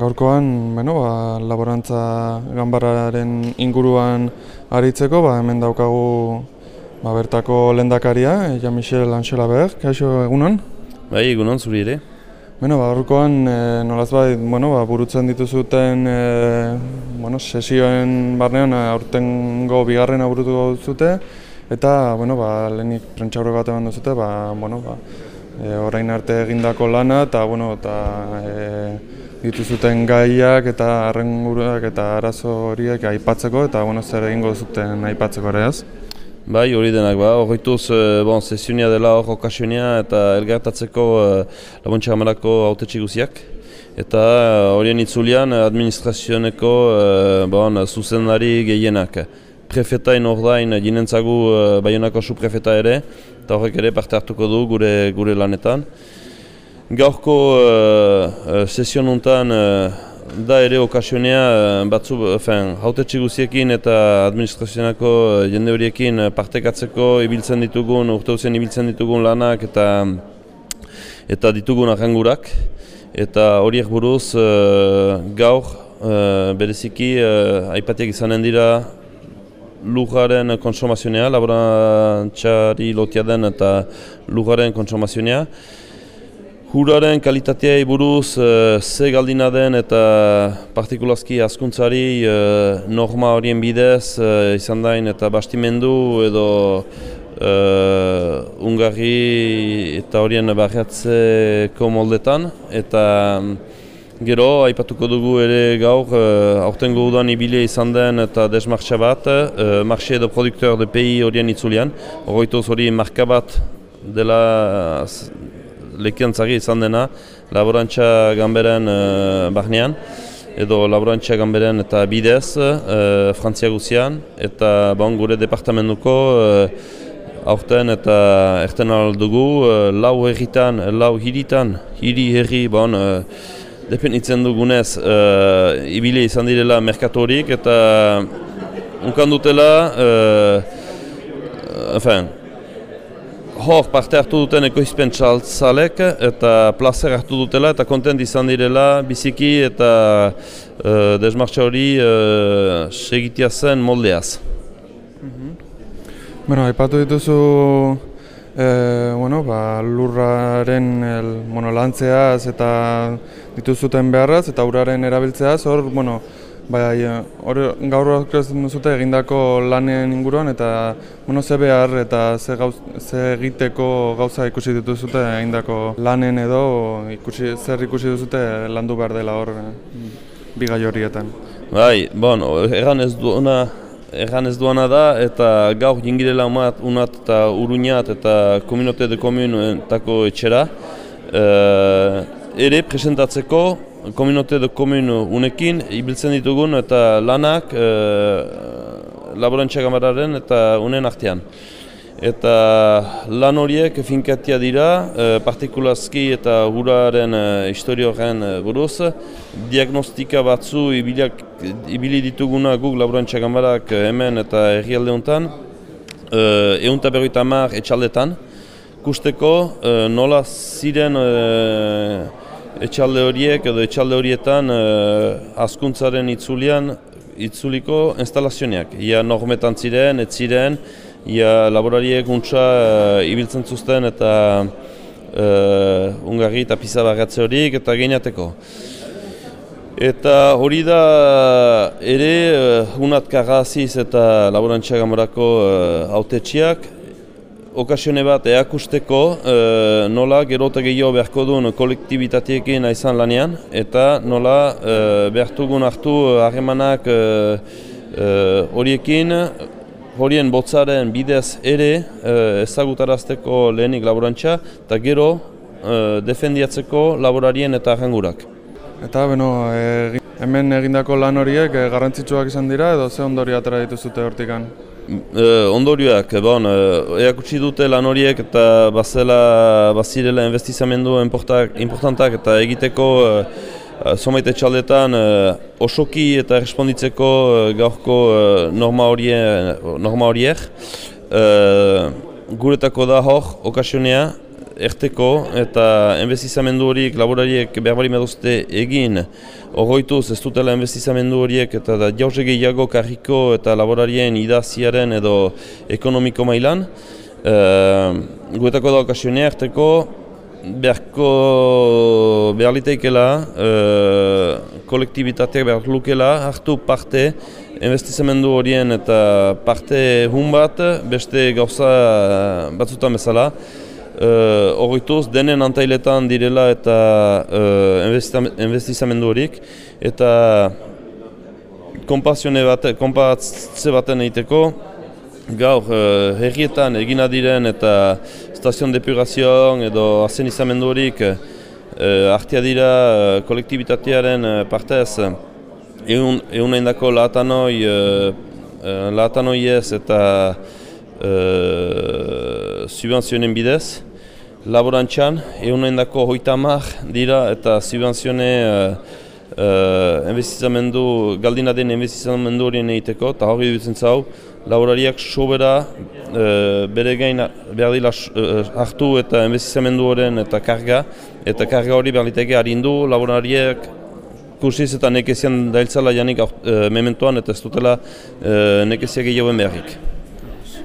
Gaurkoan, bueno, ba, laborantza ganbararen inguruan aritzeko, ba, hemen daukagu ba, bertako lendakaria, Jean-Michel Anxela Berg, kaixo egunon? Bai, egunon, zuri ere. Bueno, ba, gaurkoan, e, nolaz bai, bueno, ba, burutzen dituzuten e, bueno, sesioen barnean aurtengo bigarren burutu zute, eta, bueno, ba, lehenik prentxaurro bat eman duzute, ba, bueno, ba, e, orain arte egindako lana, eta, bueno, eta, e, dituzuten gaiak eta arrengurak eta arazo horiek aipatzeko eta bueno, zer egingo zuten aipatzeko ere ez? Bai, hori denak, ba, horretuz, e, bon, sesionia dela hor okasionia eta elgartatzeko e, labontxa hamarako autetxe guziak. Eta eh, horien itzulian administrazioneko e, bon, zuzendari gehienak. Prefetain ordain jinentzagu e, baionako su prefeta ere, eta horrek ere parte hartuko du gure, gure lanetan. Gaurko uh, sesion honetan uh, da ere okasionea uh, batzu, enfin, haute txiguziekin eta administrazionako uh, jende horiekin partekatzeko ibiltzen ditugun, urte ibiltzen ditugun lanak eta eta ditugun arrangurak. Eta horiek buruz uh, gaur uh, bereziki uh, aipatiak izanen dira lujaren konsumazionea, laborantxari lotia den eta lujaren konsumazionea. Huraren kalitatea buruz uh, ze galdina den eta partikulazki askuntzari uh, norma horien bidez uh, izan dain eta bastimendu edo uh, ungarri eta horien barriatzeko moldetan. Eta um, gero aipatuko dugu ere gaur uh, aurtengo udan ibile izan den eta desmartxa bat uh, marxe edo produkteur de PI horien itzulian. Horretuz hori marka bat dela lekiantzari izan dena laborantza gamberen uh, edo laborantza gamberen eta bidez uh, Frantzia guzian eta bon, gure departamentuko uh, aurten eta erten aldugu uh, lau herritan, lau hiritan, hiri herri bon, uh, depenitzen dugunez uh, ibile izan direla merkatorik eta unkan dutela uh, enfin, hor parte hartu duten ekoizpen txaltzalek eta placer hartu dutela eta kontent izan direla biziki eta uh, desmartxa hori uh, segitia zen moldeaz. Mm -hmm. Bueno, haipatu dituzu e, bueno, ba, lurraren el, bueno, lantzeaz eta dituzuten beharraz eta uraren erabiltzeaz, hor, bueno, Bai, hor gaur aurkezten duzute egindako lanen inguruan eta bueno, ze behar eta ze, gauz, ze egiteko gauza ikusi dituzute egindako lanen edo ikusi, zer ikusi duzute landu behar dela hor bigai horietan. Bai, bon, erran ez duena Erran ez duana da eta gaur jingirela umat, unat eta uruñat eta kominote de komunetako etxera. E, ere presentatzeko Komunote edo komun unekin ibiltzen ditugun eta lanak e, laborantza gamararen eta unen artean. Eta lan horiek finkatia dira, e, partikulazki eta huraren e, historioaren e, buruz. Diagnostika batzu ibiliak, ibili dituguna guk laborantza gamarak hemen eta herrialde honetan. E, Egun eta berroita mar etxaldetan. Kusteko e, nola ziren etxalde horiek edo etxalde horietan uh, askuntzaren itzulian itzuliko instalazioak. Ia normetan ziren, ez ziren, ia laborariek untsa uh, ibiltzen zuzten eta uh, ungarri eta pisa barratze horiek eta geniateko. Eta hori da ere unat karraziz eta laborantza gamorako uh, autetxiak, okasione bat eakusteko e, nola gerota gehiago beharko duen kolektibitatiekin aizan lanean eta nola e, behartugun hartu harremanak e, horiekin horien botzaren bidez ere e, ezagutarazteko lehenik laborantza eta gero e, defendiatzeko laborarien eta arrangurak. Eta beno, hemen egindako lan horiek garrantzitsuak izan dira edo ze ondori atera dituzute hortikan? Uh, ondorioak, bon, uh, eakutsi dute lan horiek eta bazela, bazirela investizamendu importantak eta egiteko uh, somait etxaldetan uh, osoki eta responditzeko uh, gaurko uh, norma horiek. Guretako da hor, okasionea, erteko eta investizamendu horiek laborariek behar bali medozte egin horroituz ez dutela investizamendu horiek eta da jauze gehiago karriko eta laborarien idaziaren edo ekonomiko mailan. E, guetako da okasionea erteko beharko behar liteikela e, kolektibitateak behar lukela hartu parte investizamendu horien eta parte hun bat beste gauza batzutan bezala uh, denen antailetan direla eta uh, investizamendu horik eta kompazione bat, kompatze baten egiteko. Gaur uh, herrietan egina diren eta stazion depurazioan edo azenizamendu horik uh, artia dira uh, kolektibitatearen uh, partez. Egun, egun eindako lahatanoi uh, lahatanoi ez eta uh, subvenzionen bidez laborantxan, egun eindako hoita dira eta subvenzione uh, uh, investizamendu, galdina den investizamendu horien egiteko, eta hori dutzen zau, laborariak sobera uh, bere gain behar dila hartu eta investizamendu horien eta karga, eta karga hori behar liteke harindu, laborariak kursiz eta nekezian dailtzala janik uh, mementoan eta ez dutela uh, nekeziak egin beharrik.